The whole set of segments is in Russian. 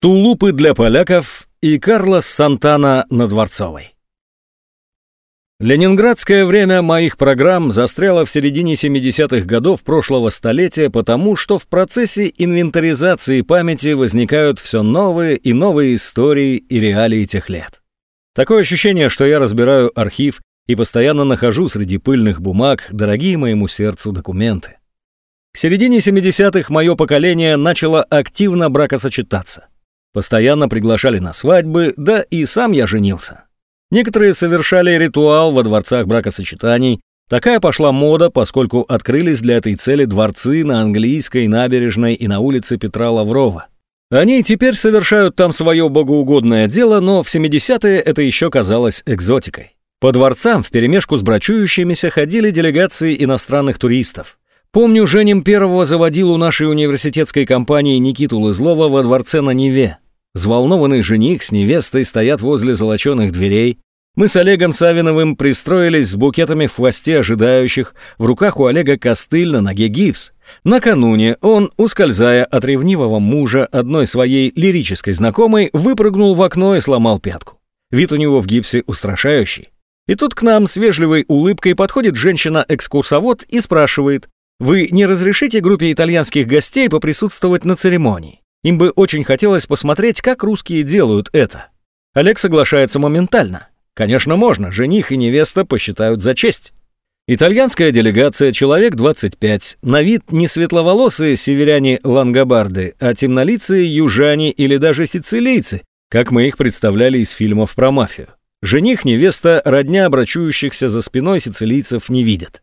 Тулупы для поляков и Карлос Сантана на Дворцовой. Ленинградское время моих программ застряло в середине 70-х годов прошлого столетия, потому что в процессе инвентаризации памяти возникают все новые и новые истории и реалии тех лет. Такое ощущение, что я разбираю архив и постоянно нахожу среди пыльных бумаг дорогие моему сердцу документы. К середине 70-х мое поколение начало активно бракосочетаться. Постоянно приглашали на свадьбы, да и сам я женился. Некоторые совершали ритуал во дворцах бракосочетаний. Такая пошла мода, поскольку открылись для этой цели дворцы на английской набережной и на улице Петра Лаврова. Они теперь совершают там свое богоугодное дело, но в 70-е это еще казалось экзотикой. По дворцам вперемешку с брачующимися ходили делегации иностранных туристов. Помню, Женем первого заводил у нашей университетской компании Никиту Лызлова во дворце на Неве. Взволнованный жених с невестой стоят возле золоченых дверей. Мы с Олегом Савиновым пристроились с букетами в хвосте ожидающих, в руках у Олега костыль, на ноге гипс. Накануне он, ускользая от ревнивого мужа одной своей лирической знакомой, выпрыгнул в окно и сломал пятку. Вид у него в гипсе устрашающий. И тут к нам с вежливой улыбкой подходит женщина-экскурсовод и спрашивает, вы не разрешите группе итальянских гостей поприсутствовать на церемонии? Им бы очень хотелось посмотреть, как русские делают это. Олег соглашается моментально. Конечно, можно, жених и невеста посчитают за честь. Итальянская делегация, человек 25, на вид не светловолосые северяне-лангобарды, а темнолицые южане или даже сицилийцы, как мы их представляли из фильмов про мафию. Жених, невеста, родня обрачующихся за спиной сицилийцев не видят.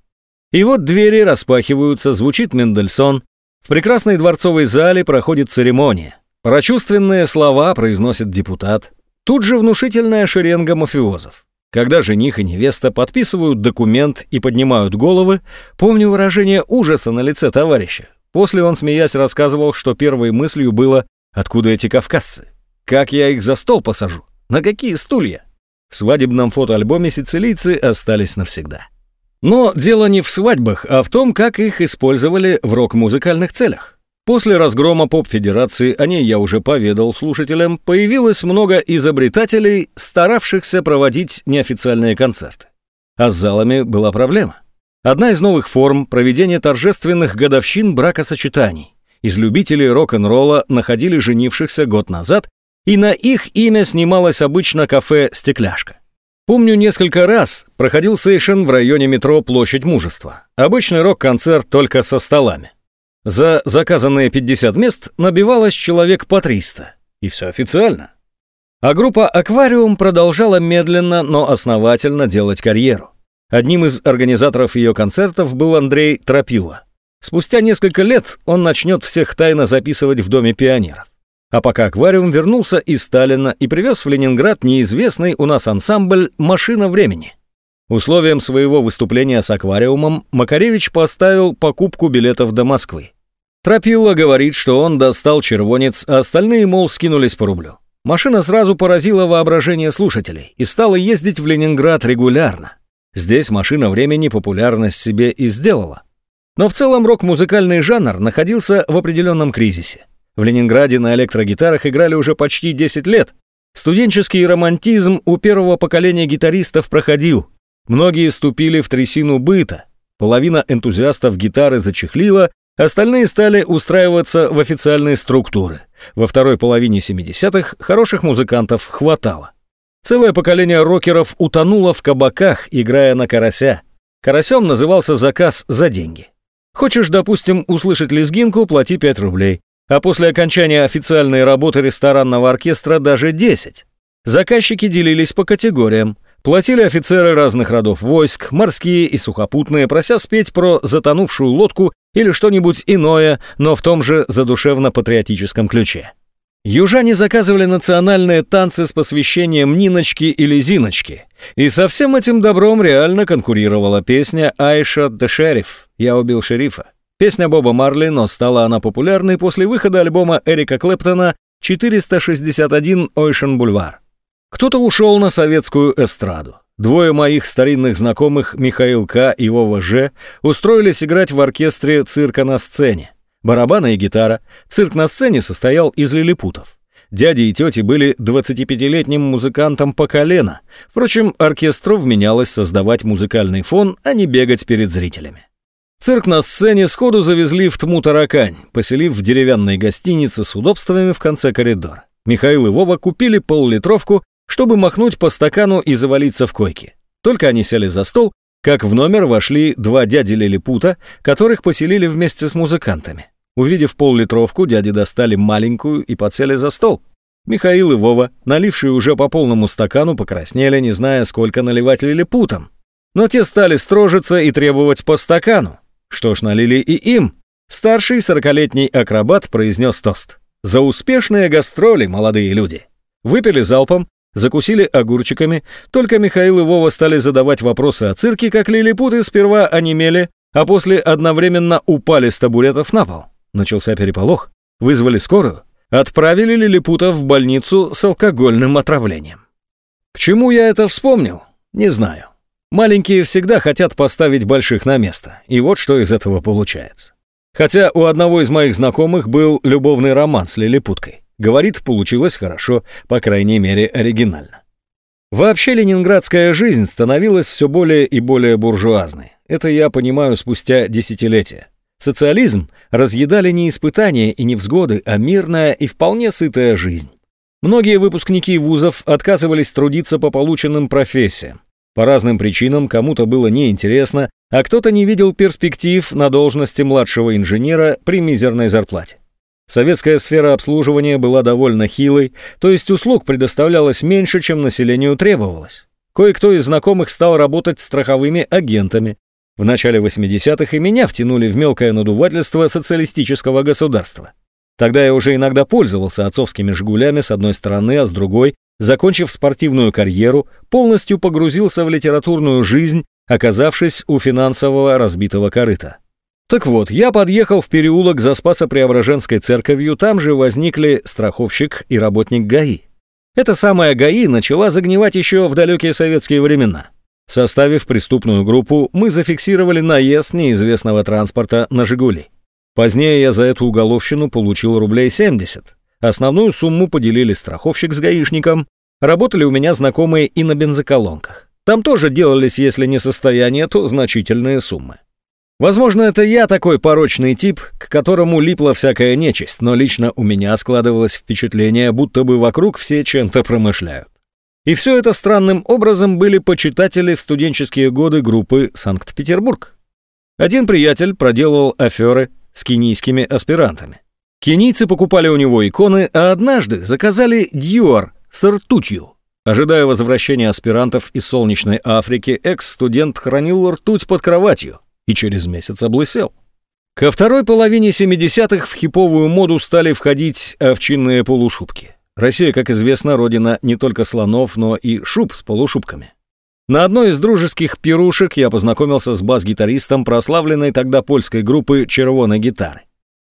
И вот двери распахиваются, звучит Мендельсон. В прекрасной дворцовой зале проходит церемония. Прочувственные слова произносит депутат. Тут же внушительная шеренга мафиозов. Когда жених и невеста подписывают документ и поднимают головы, помню выражение ужаса на лице товарища. После он, смеясь, рассказывал, что первой мыслью было «Откуда эти кавказцы? Как я их за стол посажу? На какие стулья?» В свадебном фотоальбоме сицилийцы остались навсегда. Но дело не в свадьбах, а в том, как их использовали в рок-музыкальных целях. После разгрома поп-федерации, о ней я уже поведал слушателям, появилось много изобретателей, старавшихся проводить неофициальные концерты. А с залами была проблема. Одна из новых форм – проведения торжественных годовщин бракосочетаний. Из любителей рок-н-ролла находили женившихся год назад, и на их имя снималось обычно кафе «Стекляшка». Помню, несколько раз проходил сейшен в районе метро Площадь Мужества. Обычный рок-концерт только со столами. За заказанные 50 мест набивалось человек по 300. И все официально. А группа «Аквариум» продолжала медленно, но основательно делать карьеру. Одним из организаторов ее концертов был Андрей Тропила. Спустя несколько лет он начнет всех тайно записывать в Доме пионеров. А пока аквариум вернулся из Сталина и привез в Ленинград неизвестный у нас ансамбль «Машина времени». Условием своего выступления с аквариумом Макаревич поставил покупку билетов до Москвы. Тропилла говорит, что он достал червонец, а остальные, мол, скинулись по рублю. Машина сразу поразила воображение слушателей и стала ездить в Ленинград регулярно. Здесь машина времени популярность себе и сделала. Но в целом рок-музыкальный жанр находился в определенном кризисе. В Ленинграде на электрогитарах играли уже почти 10 лет. Студенческий романтизм у первого поколения гитаристов проходил. Многие ступили в трясину быта. Половина энтузиастов гитары зачехлила, остальные стали устраиваться в официальные структуры. Во второй половине 70-х хороших музыкантов хватало. Целое поколение рокеров утонуло в кабаках, играя на карася. Карасем назывался заказ за деньги. Хочешь, допустим, услышать лезгинку, плати 5 рублей а после окончания официальной работы ресторанного оркестра даже 10. Заказчики делились по категориям. Платили офицеры разных родов войск, морские и сухопутные, прося спеть про затонувшую лодку или что-нибудь иное, но в том же задушевно-патриотическом ключе. Южане заказывали национальные танцы с посвящением Ниночки или Зиночки. И со всем этим добром реально конкурировала песня «Айша the Sheriff» «Я убил шерифа». Песня Боба Марли, но стала она популярной после выхода альбома Эрика Клэптона 461 Ocean Boulevard. Кто-то ушел на советскую эстраду. Двое моих старинных знакомых, Михаил К. и Вова Ж., устроились играть в оркестре цирка на сцене. Барабаны и гитара. Цирк на сцене состоял из лилипутов. дяди и тети были 25-летним музыкантом по колено. Впрочем, оркестру вменялось создавать музыкальный фон, а не бегать перед зрителями. Цирк на сцене сходу завезли в Тмутаракань, поселив в деревянной гостинице с удобствами в конце коридора. Михаил и Вова купили пол-литровку, чтобы махнуть по стакану и завалиться в койки. Только они сели за стол, как в номер вошли два дяди Лилипута, которых поселили вместе с музыкантами. Увидев пол-литровку, дяди достали маленькую и подсели за стол. Михаил и Вова, налившие уже по полному стакану, покраснели, не зная, сколько наливать лилипутам. Но те стали строжиться и требовать по стакану. Что ж, налили и им. Старший сорокалетний акробат произнес тост. «За успешные гастроли, молодые люди!» Выпили залпом, закусили огурчиками, только Михаил и Вова стали задавать вопросы о цирке, как лилипуты сперва онемели, а после одновременно упали с табуретов на пол. Начался переполох, вызвали скорую, отправили лилипутов в больницу с алкогольным отравлением. К чему я это вспомнил? Не знаю. Маленькие всегда хотят поставить больших на место, и вот что из этого получается. Хотя у одного из моих знакомых был любовный роман с лилипуткой. Говорит, получилось хорошо, по крайней мере, оригинально. Вообще ленинградская жизнь становилась все более и более буржуазной. Это я понимаю спустя десятилетия. Социализм разъедали не испытания и невзгоды, а мирная и вполне сытая жизнь. Многие выпускники вузов отказывались трудиться по полученным профессиям. По разным причинам кому-то было неинтересно, а кто-то не видел перспектив на должности младшего инженера при мизерной зарплате. Советская сфера обслуживания была довольно хилой, то есть услуг предоставлялось меньше, чем населению требовалось. Кое-кто из знакомых стал работать страховыми агентами. В начале 80-х и меня втянули в мелкое надувательство социалистического государства. Тогда я уже иногда пользовался отцовскими «Жигулями» с одной стороны, а с другой, закончив спортивную карьеру, полностью погрузился в литературную жизнь, оказавшись у финансового разбитого корыта. Так вот, я подъехал в переулок за Спасо-Преображенской церковью, там же возникли страховщик и работник ГАИ. Эта самая ГАИ начала загнивать еще в далекие советские времена. Составив преступную группу, мы зафиксировали наезд неизвестного транспорта на «Жигули». Позднее я за эту уголовщину получил рублей 70. Основную сумму поделили страховщик с гаишником. Работали у меня знакомые и на бензоколонках. Там тоже делались, если не состояние, то значительные суммы. Возможно, это я такой порочный тип, к которому липла всякая нечисть, но лично у меня складывалось впечатление, будто бы вокруг все чем-то промышляют. И все это странным образом были почитатели в студенческие годы группы «Санкт-Петербург». Один приятель проделывал аферы с кенийскими аспирантами. Кенийцы покупали у него иконы, а однажды заказали дьюар с ртутью. Ожидая возвращения аспирантов из солнечной Африки, экс-студент хранил ртуть под кроватью и через месяц облысел. Ко второй половине 70-х в хиповую моду стали входить овчинные полушубки. Россия, как известно, родина не только слонов, но и шуб с полушубками. На одной из дружеских пирушек я познакомился с бас-гитаристом прославленной тогда польской группы «Червоной гитары».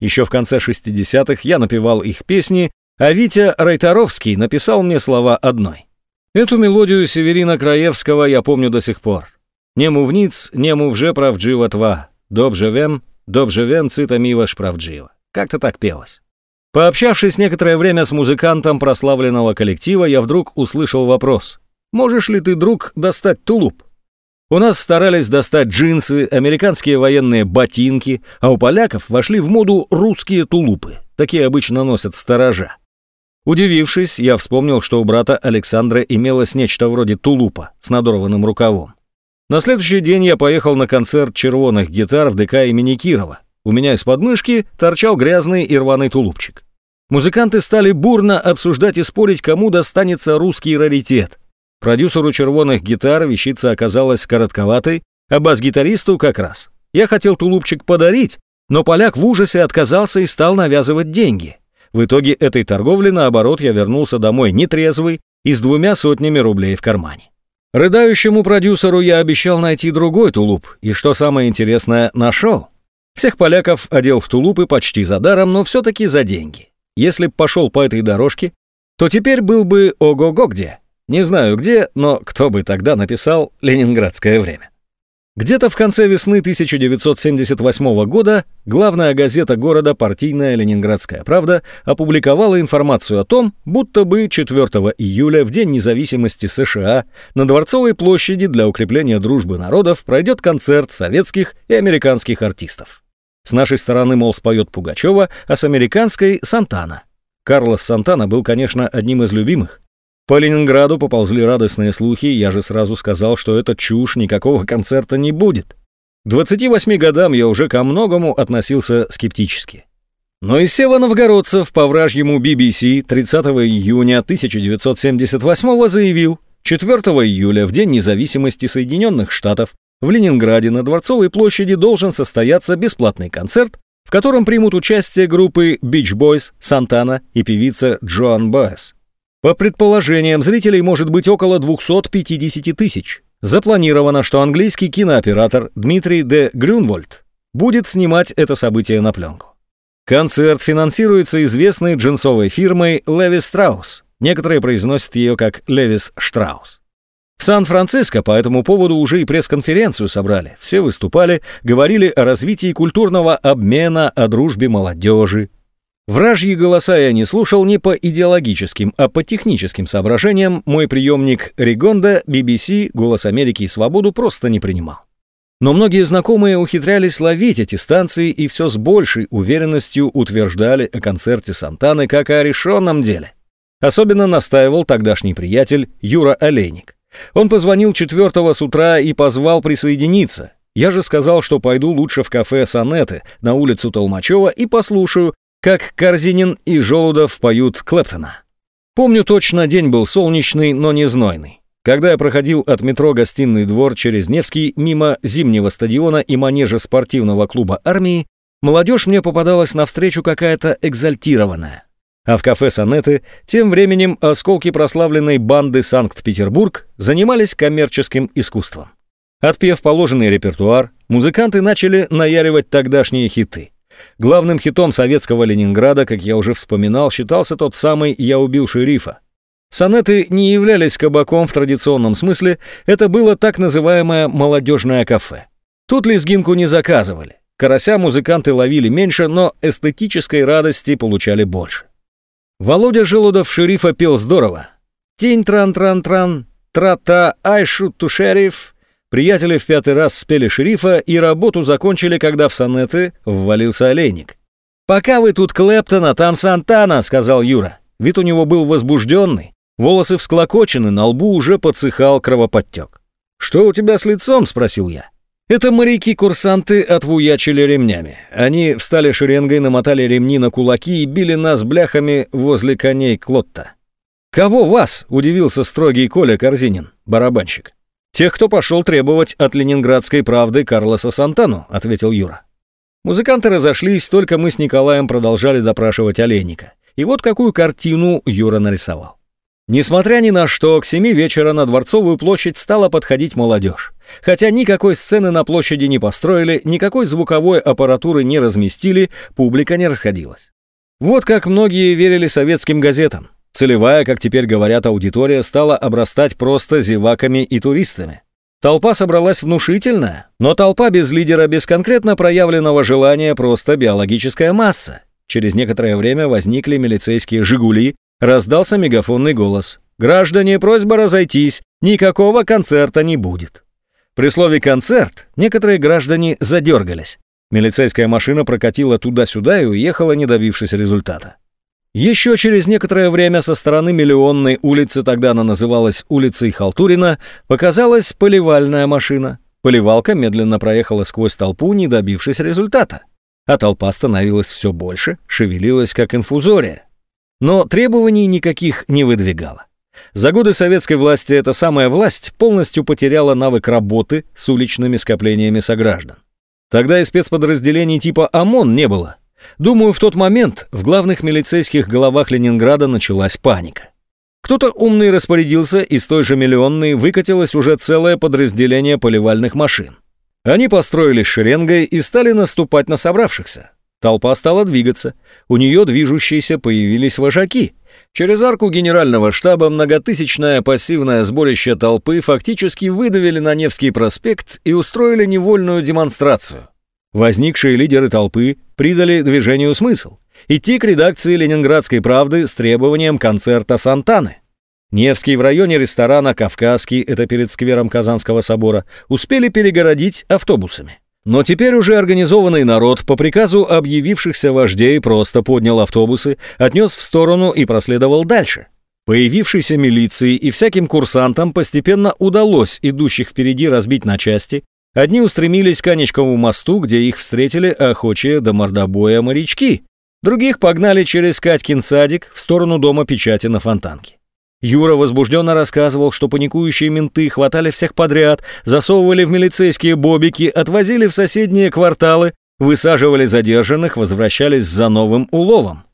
Еще в конце 60-х я напевал их песни, а Витя Райторовский написал мне слова одной. Эту мелодию Северина Краевского я помню до сих пор. «Нему вниц, нему вже правджива тва, добже вем, добже вем, цита миваш правджива». Как-то так пелось. Пообщавшись некоторое время с музыкантом прославленного коллектива, я вдруг услышал вопрос. «Можешь ли ты, друг, достать тулуп?» У нас старались достать джинсы, американские военные ботинки, а у поляков вошли в моду русские тулупы. Такие обычно носят сторожа. Удивившись, я вспомнил, что у брата Александра имелось нечто вроде тулупа с надорванным рукавом. На следующий день я поехал на концерт червоных гитар в ДК имени Кирова. У меня из подмышки торчал грязный и рваный тулупчик. Музыканты стали бурно обсуждать и спорить, кому достанется русский раритет. Продюсеру червоных гитар вещица оказалась коротковатой, а бас-гитаристу как раз. Я хотел тулупчик подарить, но поляк в ужасе отказался и стал навязывать деньги. В итоге этой торговли, наоборот, я вернулся домой нетрезвый и с двумя сотнями рублей в кармане. Рыдающему продюсеру я обещал найти другой тулуп, и что самое интересное, нашел. Всех поляков одел в тулупы почти за даром, но все-таки за деньги. Если б пошел по этой дорожке, то теперь был бы ого-го где. Не знаю где, но кто бы тогда написал «Ленинградское время». Где-то в конце весны 1978 года главная газета города «Партийная Ленинградская правда» опубликовала информацию о том, будто бы 4 июля, в День независимости США, на Дворцовой площади для укрепления дружбы народов пройдет концерт советских и американских артистов. С нашей стороны, мол, споет Пугачева, а с американской — Сантана. Карлос Сантана был, конечно, одним из любимых. По Ленинграду поползли радостные слухи, я же сразу сказал, что это чушь, никакого концерта не будет. К 28 годам я уже ко многому относился скептически. Но и Сева Новгородцев по вражьему BBC 30 июня 1978 заявил, 4 июля, в День независимости Соединенных Штатов, в Ленинграде на Дворцовой площади должен состояться бесплатный концерт, в котором примут участие группы Beach Boys, Сантана и певица Джоан Баэс. По предположениям, зрителей может быть около 250 тысяч. Запланировано, что английский кинооператор Дмитрий Де Грюнвольд будет снимать это событие на пленку. Концерт финансируется известной джинсовой фирмой Левис Страус. Некоторые произносят ее как Левис Штраус. В Сан-Франциско по этому поводу уже и пресс-конференцию собрали. Все выступали, говорили о развитии культурного обмена, о дружбе молодежи. Вражьи голоса я не слушал не по идеологическим, а по техническим соображениям. Мой приемник Ригонда, BBC, Голос Америки и Свободу просто не принимал. Но многие знакомые ухитрялись ловить эти станции и все с большей уверенностью утверждали о концерте Сантаны как о решенном деле. Особенно настаивал тогдашний приятель Юра Олейник. Он позвонил четвертого с утра и позвал присоединиться. Я же сказал, что пойду лучше в кафе «Сонеты» на улицу Толмачева и послушаю, как Корзинин и Желудов поют Клэптона. Помню точно, день был солнечный, но не знойный. Когда я проходил от метро «Гостиный двор» через Невский мимо зимнего стадиона и манежа спортивного клуба армии, молодежь мне попадалась навстречу какая-то экзальтированная. А в кафе «Сонеты» тем временем осколки прославленной банды «Санкт-Петербург» занимались коммерческим искусством. Отпев положенный репертуар, музыканты начали наяривать тогдашние хиты. Главным хитом советского Ленинграда, как я уже вспоминал, считался тот самый «Я убил шерифа». Сонеты не являлись кабаком в традиционном смысле, это было так называемое «молодежное кафе». Тут лезгинку не заказывали. Карася музыканты ловили меньше, но эстетической радости получали больше. Володя Желудов шерифа пел здорово. «Тинь-тран-тран-тран, тра-та, ай шут-ту шериф», Приятели в пятый раз спели шерифа и работу закончили, когда в сонеты ввалился олейник. «Пока вы тут Клэптон, а там Сантана», — сказал Юра. Вид у него был возбужденный, волосы всклокочены, на лбу уже подсыхал кровоподтек. «Что у тебя с лицом?» — спросил я. Это моряки-курсанты отвуячили ремнями. Они встали шеренгой, намотали ремни на кулаки и били нас бляхами возле коней Клотта. «Кого вас?» — удивился строгий Коля Корзинин, барабанщик. «Тех, кто пошел требовать от ленинградской правды Карлоса Сантану», — ответил Юра. Музыканты разошлись, только мы с Николаем продолжали допрашивать Олейника. И вот какую картину Юра нарисовал. Несмотря ни на что, к семи вечера на Дворцовую площадь стала подходить молодежь. Хотя никакой сцены на площади не построили, никакой звуковой аппаратуры не разместили, публика не расходилась. Вот как многие верили советским газетам. Целевая, как теперь говорят, аудитория стала обрастать просто зеваками и туристами. Толпа собралась внушительная, но толпа без лидера, без конкретно проявленного желания, просто биологическая масса. Через некоторое время возникли милицейские «Жигули», раздался мегафонный голос. «Граждане, просьба разойтись, никакого концерта не будет». При слове «концерт» некоторые граждане задергались. Милицейская машина прокатила туда-сюда и уехала, не добившись результата. Еще через некоторое время со стороны Миллионной улицы, тогда она называлась улицей Халтурина, показалась поливальная машина. Поливалка медленно проехала сквозь толпу, не добившись результата. А толпа становилась все больше, шевелилась как инфузория. Но требований никаких не выдвигала. За годы советской власти эта самая власть полностью потеряла навык работы с уличными скоплениями сограждан. Тогда и спецподразделений типа ОМОН не было, Думаю, в тот момент в главных милицейских головах Ленинграда началась паника. Кто-то умный распорядился, и с той же миллионной выкатилось уже целое подразделение поливальных машин. Они построились шеренгой и стали наступать на собравшихся. Толпа стала двигаться. У нее движущиеся появились вожаки. Через арку генерального штаба многотысячное пассивное сборище толпы фактически выдавили на Невский проспект и устроили невольную демонстрацию. Возникшие лидеры толпы придали движению смысл – идти к редакции «Ленинградской правды» с требованием концерта Сантаны. Невский в районе ресторана «Кавказский» – это перед сквером Казанского собора – успели перегородить автобусами. Но теперь уже организованный народ по приказу объявившихся вождей просто поднял автобусы, отнес в сторону и проследовал дальше. Появившейся милиции и всяким курсантам постепенно удалось идущих впереди разбить на части. Одни устремились к Анечкову мосту, где их встретили охочие до мордобоя морячки. Других погнали через Катькин садик в сторону дома печати на Фонтанке. Юра возбужденно рассказывал, что паникующие менты хватали всех подряд, засовывали в милицейские бобики, отвозили в соседние кварталы, высаживали задержанных, возвращались за новым уловом.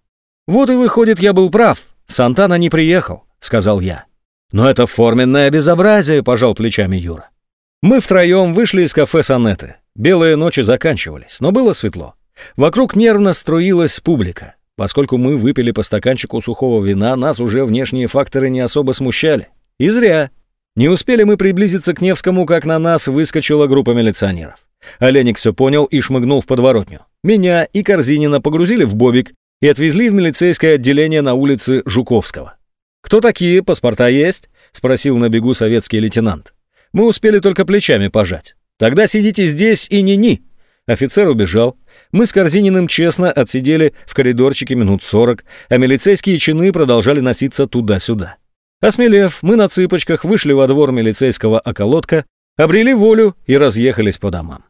«Вот и выходит, я был прав. Сантана не приехал», — сказал я. «Но это форменное безобразие», — пожал плечами Юра. Мы втроем вышли из кафе «Сонеты». Белые ночи заканчивались, но было светло. Вокруг нервно струилась публика. Поскольку мы выпили по стаканчику сухого вина, нас уже внешние факторы не особо смущали. И зря. Не успели мы приблизиться к Невскому, как на нас выскочила группа милиционеров. Оленик все понял и шмыгнул в подворотню. Меня и Корзинина погрузили в бобик и отвезли в милицейское отделение на улице Жуковского. «Кто такие? Паспорта есть?» — спросил на бегу советский лейтенант. Мы успели только плечами пожать. «Тогда сидите здесь и ни-ни», Офицер убежал. Мы с Корзининым честно отсидели в коридорчике минут сорок, а милицейские чины продолжали носиться туда-сюда. Осмелев, мы на цыпочках вышли во двор милицейского околотка, обрели волю и разъехались по домам.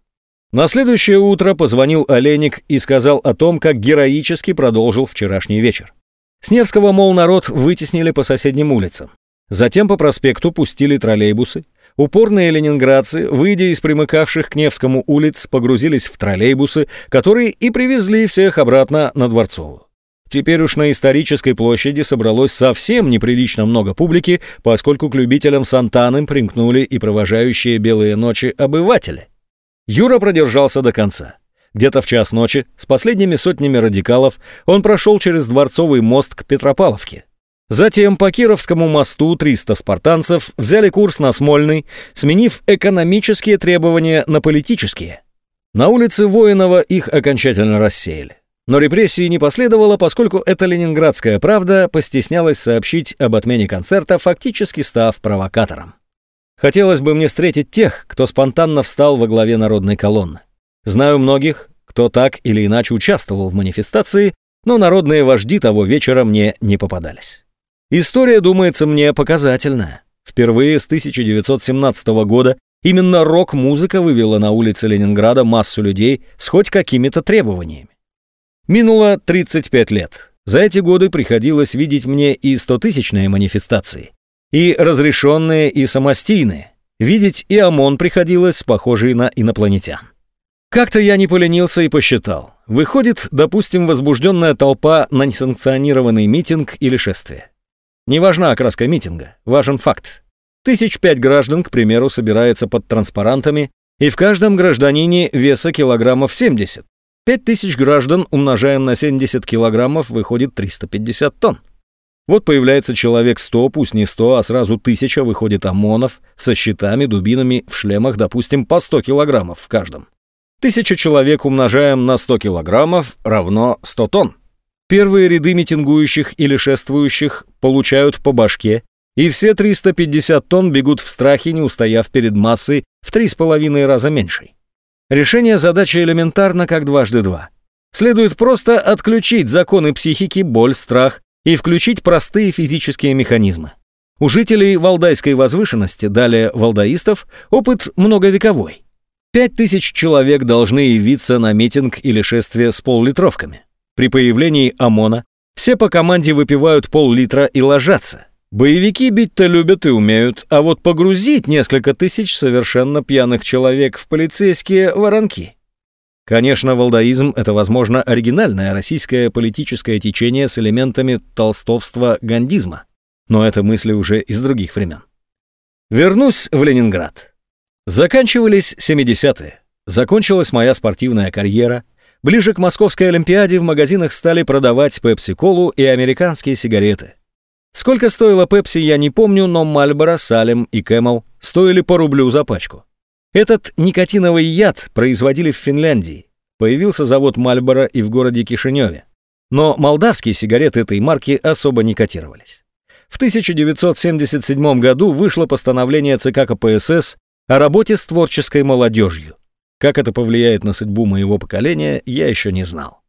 На следующее утро позвонил Оленик и сказал о том, как героически продолжил вчерашний вечер. С Невского, мол, народ вытеснили по соседним улицам. Затем по проспекту пустили троллейбусы, Упорные ленинградцы, выйдя из примыкавших к Невскому улиц, погрузились в троллейбусы, которые и привезли всех обратно на Дворцовую. Теперь уж на исторической площади собралось совсем неприлично много публики, поскольку к любителям Сантаны примкнули и провожающие белые ночи обыватели. Юра продержался до конца. Где-то в час ночи с последними сотнями радикалов он прошел через Дворцовый мост к Петропавловке. Затем по Кировскому мосту 300 спартанцев взяли курс на Смольный, сменив экономические требования на политические. На улице Воинова их окончательно рассеяли. Но репрессии не последовало, поскольку эта ленинградская правда постеснялась сообщить об отмене концерта, фактически став провокатором. Хотелось бы мне встретить тех, кто спонтанно встал во главе народной колонны. Знаю многих, кто так или иначе участвовал в манифестации, но народные вожди того вечера мне не попадались. История, думается мне, показательная. Впервые с 1917 года именно рок-музыка вывела на улицы Ленинграда массу людей с хоть какими-то требованиями. Минуло 35 лет. За эти годы приходилось видеть мне и стотысячные манифестации, и разрешенные, и самостийные. Видеть и ОМОН приходилось, похожий на инопланетян. Как-то я не поленился и посчитал. Выходит, допустим, возбужденная толпа на несанкционированный митинг или шествие. Не важна окраска митинга, важен факт. Тысяч пять граждан, к примеру, собирается под транспарантами, и в каждом гражданине веса килограммов 70. Пять тысяч граждан умножаем на 70 килограммов, выходит 350 тонн. Вот появляется человек 100, пусть не 100, а сразу тысяча выходит ОМОНов со щитами, дубинами, в шлемах, допустим, по 100 килограммов в каждом. Тысяча человек умножаем на 100 килограммов равно 100 тонн. Первые ряды митингующих или шествующих получают по башке, и все 350 тонн бегут в страхе, не устояв перед массой в три с половиной раза меньшей. Решение задачи элементарно, как дважды два. Следует просто отключить законы психики, боль, страх и включить простые физические механизмы. У жителей Валдайской возвышенности, далее валдаистов, опыт многовековой. Пять тысяч человек должны явиться на митинг или шествие с поллитровками. При появлении ОМОНа все по команде выпивают пол-литра и ложатся. Боевики бить-то любят и умеют, а вот погрузить несколько тысяч совершенно пьяных человек в полицейские воронки. Конечно, валдаизм – это, возможно, оригинальное российское политическое течение с элементами толстовства-гандизма, но это мысли уже из других времен. Вернусь в Ленинград. Заканчивались 70-е. Закончилась моя спортивная карьера, Ближе к Московской Олимпиаде в магазинах стали продавать пепси-колу и американские сигареты. Сколько стоила Пепси, я не помню, но Мальборо, Салем и Кэмел стоили по рублю за пачку. Этот никотиновый яд производили в Финляндии. Появился завод Мальборо и в городе Кишиневе. Но молдавские сигареты этой марки особо не котировались. В 1977 году вышло постановление ЦК КПСС о работе с творческой молодежью. Как это повлияет на судьбу моего поколения, я еще не знал.